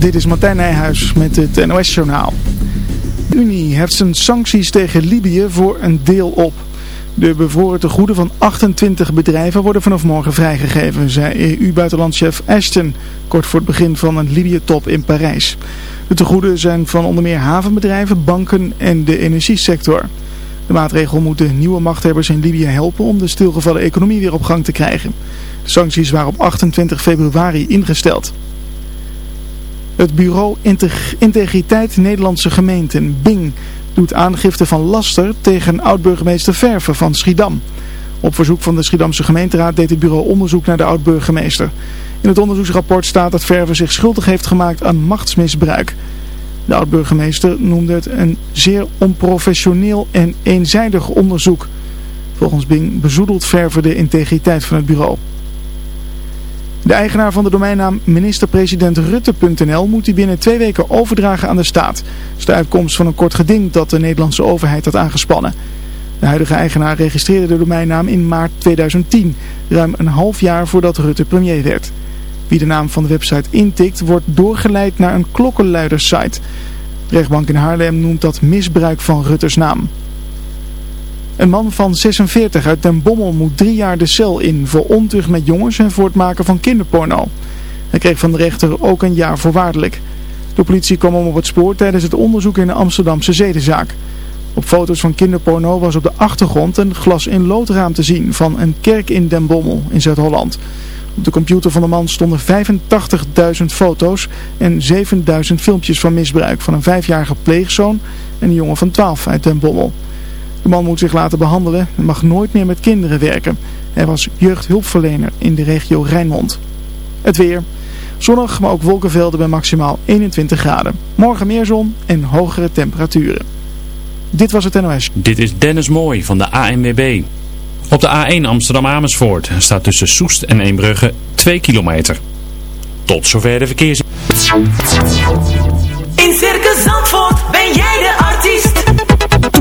Dit is Martijn Nijhuis met het NOS-journaal. De Unie heft zijn sancties tegen Libië voor een deel op. De bevroren tegoeden van 28 bedrijven worden vanaf morgen vrijgegeven, zei EU-buitenlandchef Ashton, kort voor het begin van een Libië-top in Parijs. De tegoeden zijn van onder meer havenbedrijven, banken en de energiesector. De maatregel moet de nieuwe machthebbers in Libië helpen om de stilgevallen economie weer op gang te krijgen. De sancties waren op 28 februari ingesteld. Het bureau Integriteit Nederlandse Gemeenten, BING, doet aangifte van laster tegen oud-burgemeester Verve van Schiedam. Op verzoek van de Schiedamse gemeenteraad deed het bureau onderzoek naar de oud-burgemeester. In het onderzoeksrapport staat dat Verve zich schuldig heeft gemaakt aan machtsmisbruik. De oud-burgemeester noemde het een zeer onprofessioneel en eenzijdig onderzoek. Volgens Bing bezoedelt Verve de integriteit van het bureau. De eigenaar van de domeinnaam ministerpresidentrutte.nl moet die binnen twee weken overdragen aan de staat. Dat is de uitkomst van een kort geding dat de Nederlandse overheid had aangespannen. De huidige eigenaar registreerde de domeinnaam in maart 2010, ruim een half jaar voordat Rutte premier werd. Wie de naam van de website intikt, wordt doorgeleid naar een klokkenluidersite. De rechtbank in Haarlem noemt dat misbruik van Rutters naam. Een man van 46 uit Den Bommel moet drie jaar de cel in voor ontucht met jongens en voor het maken van kinderporno. Hij kreeg van de rechter ook een jaar voorwaardelijk. De politie kwam hem op het spoor tijdens het onderzoek in de Amsterdamse zedenzaak. Op foto's van kinderporno was op de achtergrond een glas in loodraam te zien van een kerk in Den Bommel in Zuid-Holland. Op de computer van de man stonden 85.000 foto's en 7.000 filmpjes van misbruik van een vijfjarige pleegzoon en een jongen van 12 uit Den Bommel. De man moet zich laten behandelen en mag nooit meer met kinderen werken. Hij was jeugdhulpverlener in de regio Rijnmond. Het weer. Zonnig, maar ook wolkenvelden bij maximaal 21 graden. Morgen meer zon en hogere temperaturen. Dit was het NOS. Dit is Dennis Mooi van de ANWB. Op de A1 Amsterdam-Amersfoort staat tussen Soest en Eembrugge 2 kilometer. Tot zover de verkeers... In Circus Zandvoort ben jij de artiest.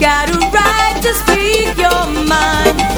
Got a right to speak your mind.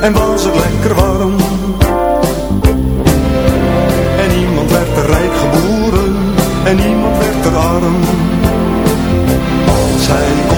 en was het lekker warm. En niemand werd er rijk geboren en niemand werd er arm. Als hij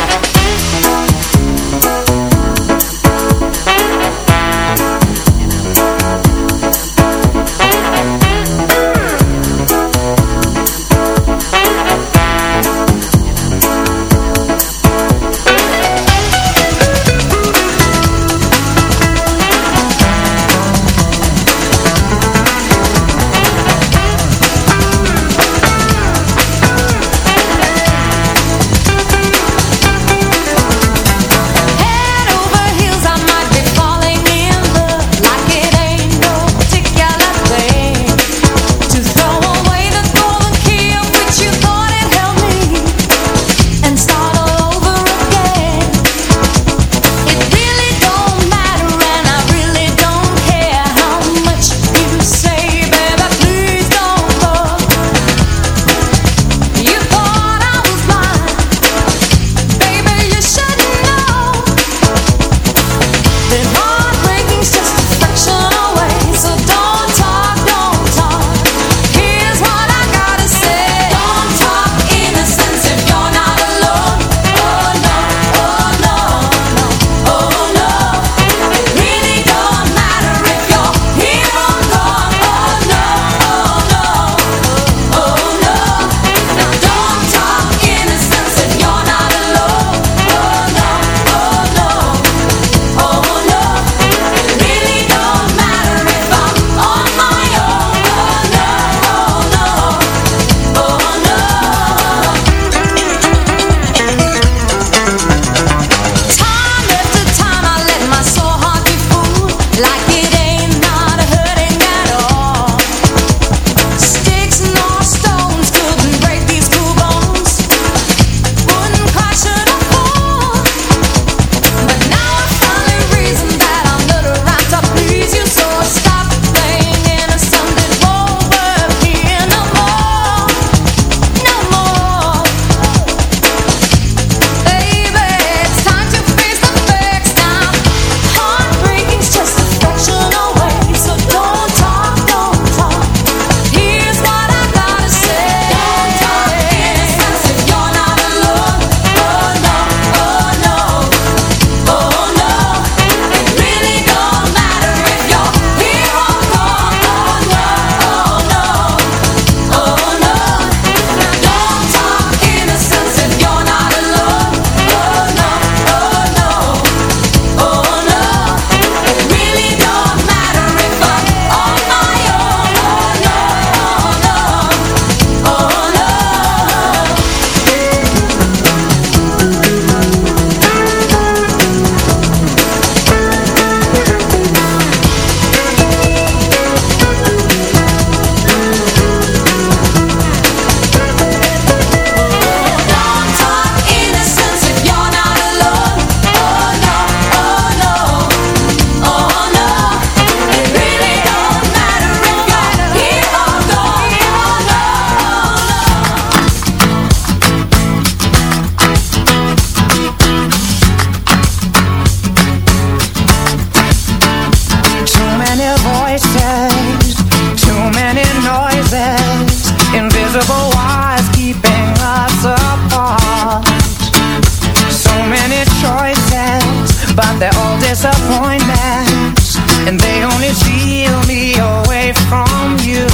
disappointments And they only steal me away from you.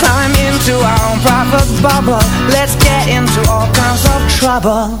Climb into our private bubble. Let's get into all kinds of trouble.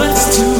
what's to